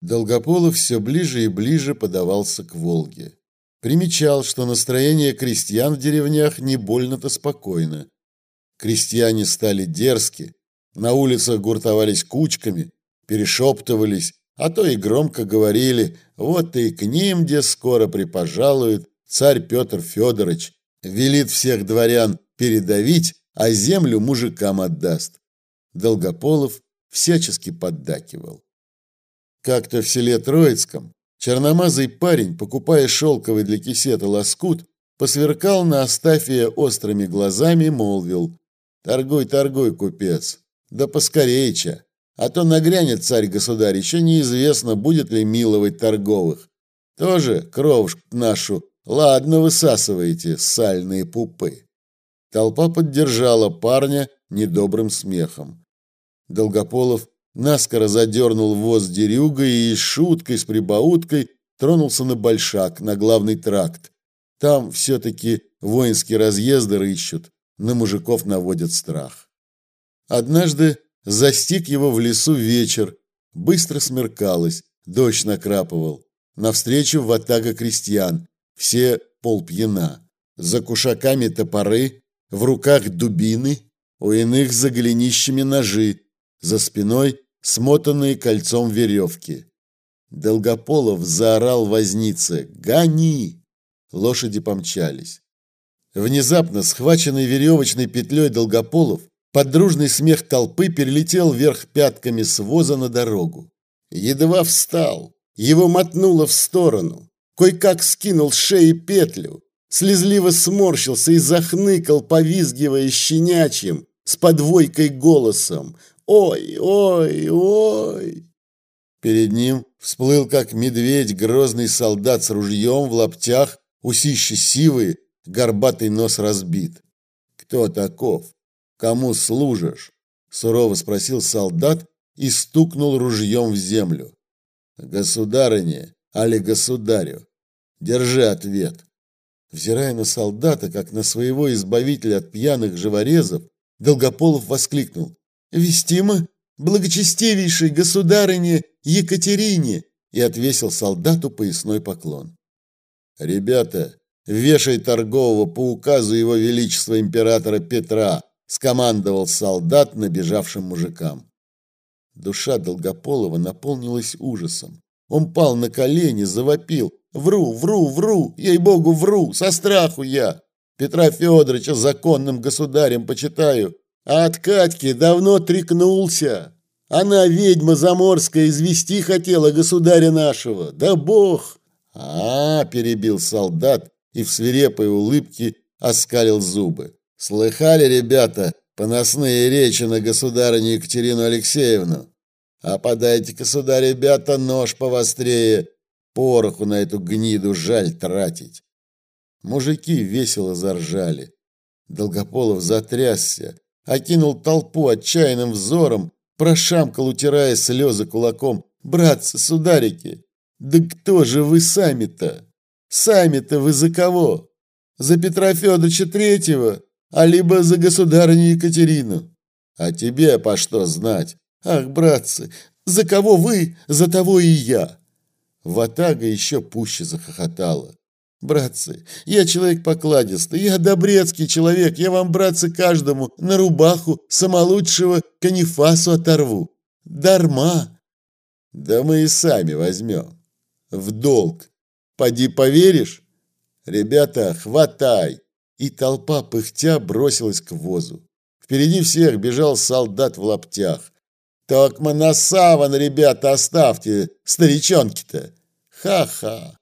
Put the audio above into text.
Долгополов все ближе и ближе подавался к Волге. Примечал, что настроение крестьян в деревнях не больно-то спокойно. Крестьяне стали дерзки, на улицах гуртовались кучками, перешептывались, а то и громко говорили, вот и к ним, где скоро припожалует царь Петр Федорович, велит всех дворян передавить, а землю мужикам отдаст. Долгополов всячески поддакивал. Как-то в селе Троицком черномазый парень, покупая шелковый для кисета лоскут, посверкал на Астафия острыми глазами и молвил «Торгуй, торгуй, купец, да поскорейче, а то нагрянет царь-государь, еще неизвестно, будет ли миловать торговых. Тоже кровь нашу, ладно высасываете, сальные пупы». Толпа поддержала парня недобрым смехом. Долгополов наскоро задернул воз дерюгой и шуткой с прибауткой тронулся на Большак, на главный тракт. Там все-таки воинские разъезды рыщут, на мужиков наводят страх. Однажды застиг его в лесу вечер, быстро смеркалось, дождь накрапывал. Навстречу ватага крестьян, все полпьяна. За кушаками топоры, в руках дубины, у иных за голенищами ножи, за спиной смотанные кольцом веревки. Долгополов заорал вознице «Гони!». Лошади помчались. Внезапно, схваченный веревочной петлей Долгополов, под дружный смех толпы перелетел вверх пятками с воза на дорогу. Едва встал, его мотнуло в сторону. Кой-как скинул с шеи петлю, слезливо сморщился и захныкал, повизгивая щенячьим, с подвойкой голосом. Ой, ой, ой!» Перед ним всплыл, как медведь, грозный солдат с ружьем в лаптях, усищи сивые, горбатый нос разбит. «Кто таков? Кому служишь?» – сурово спросил солдат и стукнул ружьем в землю. «Государыне, али государю? Держи ответ». Взирая на солдата, как на своего избавителя от пьяных живорезов, Долгополов воскликнул. Вестимо благочестивейшей государыне Екатерине!» и отвесил солдату поясной поклон. «Ребята, вешай торгового по указу его величества императора Петра!» скомандовал солдат набежавшим мужикам. Душа Долгополова наполнилась ужасом. Он пал на колени, завопил. «Вру, вру, вру! Ей-богу, вру! Со страху я! Петра Федоровича законным государем почитаю, а от Катьки давно трекнулся. Она, ведьма заморская, извести хотела государя нашего. Да бог! А, -а, -а перебил солдат и в свирепой улыбке оскалил зубы. Слыхали, ребята, поносные речи на государыню Екатерину Алексеевну? А подайте-ка сюда, ребята, нож повострее. Пороху на эту гниду жаль тратить. Мужики весело заржали. Долгополов затрясся, окинул толпу отчаянным взором, прошамкал, утирая слезы кулаком. «Братцы, сударики, да кто же вы сами-то? Сами-то вы за кого? За Петра Федоровича Третьего, а либо за государыню Екатерину? А тебе по что знать? Ах, братцы, за кого вы, за того и я!» Ватага еще пуще захохотала. Братцы, я человек покладистый, я добрецкий человек, я вам, братцы, каждому на рубаху самолучшего канифасу оторву. Дарма. Да мы и сами возьмем. В долг. Поди поверишь? Ребята, хватай. И толпа пыхтя бросилась к возу. Впереди всех бежал солдат в лаптях. «Токма на саван, ребята, оставьте, старичонки-то! Ха-ха!»